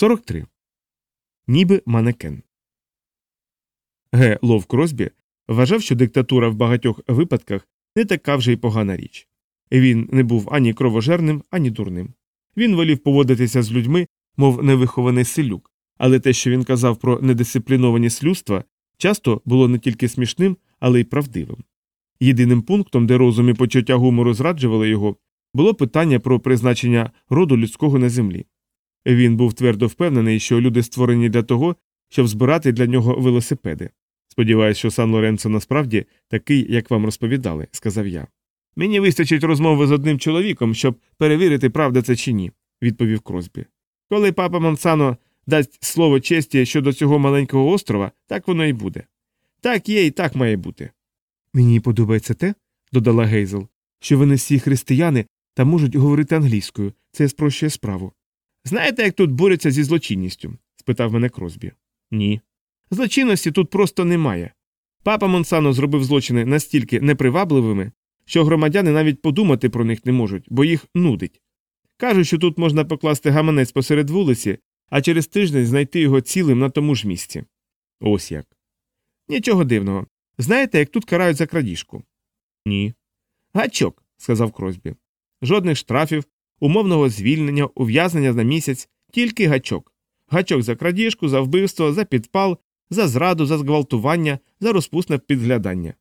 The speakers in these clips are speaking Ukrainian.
43. Ніби манекен. Г. Лов Кросбі вважав, що диктатура в багатьох випадках не така вже й погана річ. Він не був ані кровожерним, ані дурним. Він волів поводитися з людьми, мов невихований селюк, але те, що він казав про недисциплінованість людства, часто було не тільки смішним, але й правдивим. Єдиним пунктом, де розум і почуття гумору зраджували його, було питання про призначення роду людського на землі. Він був твердо впевнений, що люди створені для того, щоб збирати для нього велосипеди. Сподіваюсь, що Сан Лоренцо насправді такий, як вам розповідали, сказав я. Мені вистачить розмови з одним чоловіком, щоб перевірити, правда це чи ні, відповів Кросбі. Коли папа Монсано дасть слово честі щодо цього маленького острова, так воно і буде. Так є і так має бути. Мені подобається те, додала Гейзел, що вони всі християни та можуть говорити англійською, це спрощує справу. Знаєте, як тут борються зі злочинністю? спитав мене Кросбі. Ні. Злочинності тут просто немає. Папа Монсано зробив злочини настільки непривабливими, що громадяни навіть подумати про них не можуть, бо їх нудить. Кажуть, що тут можна покласти гаманець посеред вулиці, а через тиждень знайти його цілим на тому ж місці. Ось як. Нічого дивного. Знаєте, як тут карають за крадіжку? Ні. Гачок, сказав Кросбі. Жодних штрафів, умовного звільнення, ув'язнення на місяць, тільки гачок. Гачок за крадіжку, за вбивство, за підпал, за зраду, за зґвалтування, за розпусне підглядання.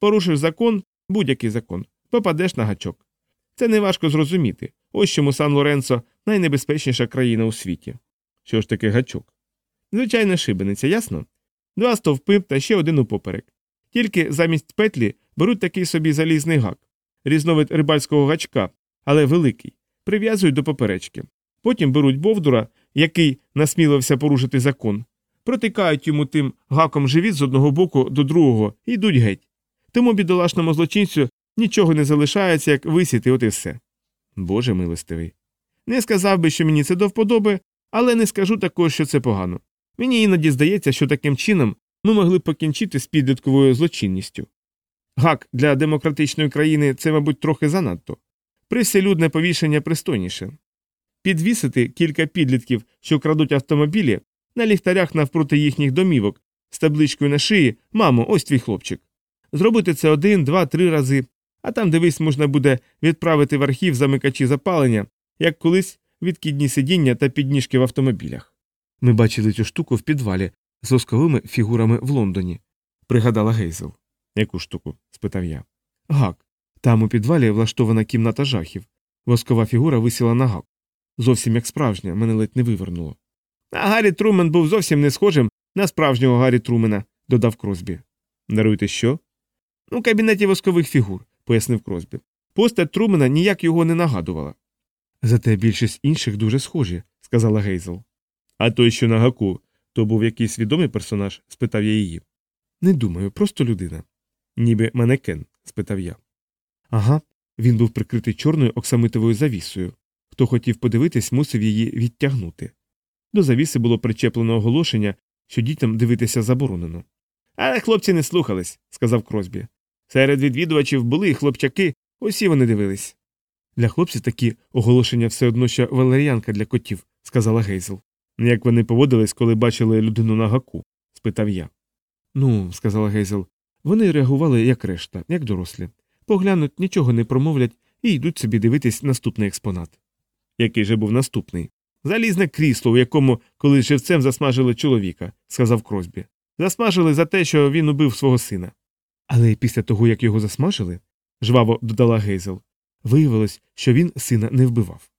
Порушиш закон, будь-який закон, попадеш на гачок. Це неважко зрозуміти. Ось чому Сан Лоренцо найнебезпечніша країна у світі. Що ж таке гачок? Звичайна шибениця, ясно? Два стовпи та ще один упоперек. Тільки замість петлі беруть такий собі залізний гак, різновид рибальського гачка, але великий, прив'язують до поперечки. Потім беруть бовдура, який насмілився порушити закон, протикають йому тим гаком живіт з одного боку до другого і йдуть геть. Тому бідолашному злочинцю нічого не залишається, як висіти, от і все. Боже милостивий. Не сказав би, що мені це до вподоби, але не скажу також, що це погано. Мені іноді здається, що таким чином ми могли б покінчити з підлітковою злочинністю. Гак для демократичної країни це, мабуть, трохи занадто. Привселюдне повішення пристойніше. Підвісити кілька підлітків, що крадуть автомобілі, на ліхтарях навпроти їхніх домівок, з табличкою на шиї Мамо, ось твій хлопчик. Зробити це один, два, три рази, а там, дивись, можна буде відправити в архів замикачі запалення, як колись відкидні сидіння та підніжки в автомобілях. Ми бачили цю штуку в підвалі з восковими фігурами в Лондоні, пригадала Гейзел. Яку штуку? спитав я. Гак. Там у підвалі влаштована кімната жахів. Воскова фігура висіла на гак. Зовсім як справжня, мене ледь не вивернуло. А Гаррі Трумен був зовсім не схожим на справжнього Гаррі Трумена, додав Кросбі. Даруйте що? У кабінеті воскових фігур, пояснив Кросбі. Постать Трумена ніяк його не нагадувала. Зате більшість інших дуже схожі, сказала Гейзел. А той, що на гаку, то був якийсь відомий персонаж? спитав я її. Не думаю, просто людина. Ніби манекен? спитав я. Ага, він був прикритий чорною оксамитовою завісою. Хто хотів подивитись, мусив її відтягнути. До завіси було причеплено оголошення, що дітям дивитися заборонено. Але хлопці не слухались, сказав Кросбі. Серед відвідувачів були хлопчаки, усі вони дивились. Для хлопців такі оголошення все одно що валеріанка для котів, сказала Гейзел. Як вони поводились, коли бачили людину на гаку? спитав я. Ну, сказала Гейзел, вони реагували як решта, як дорослі. Поглянуть, нічого не промовлять і йдуть собі дивитись наступний експонат. Який же був наступний? Залізне крісло, у якому колись живцем засмажили чоловіка, сказав Кросбі. Засмажили за те, що він убив свого сина. Але після того, як його засмажили, жваво додала Гейзел, виявилось, що він сина не вбивав.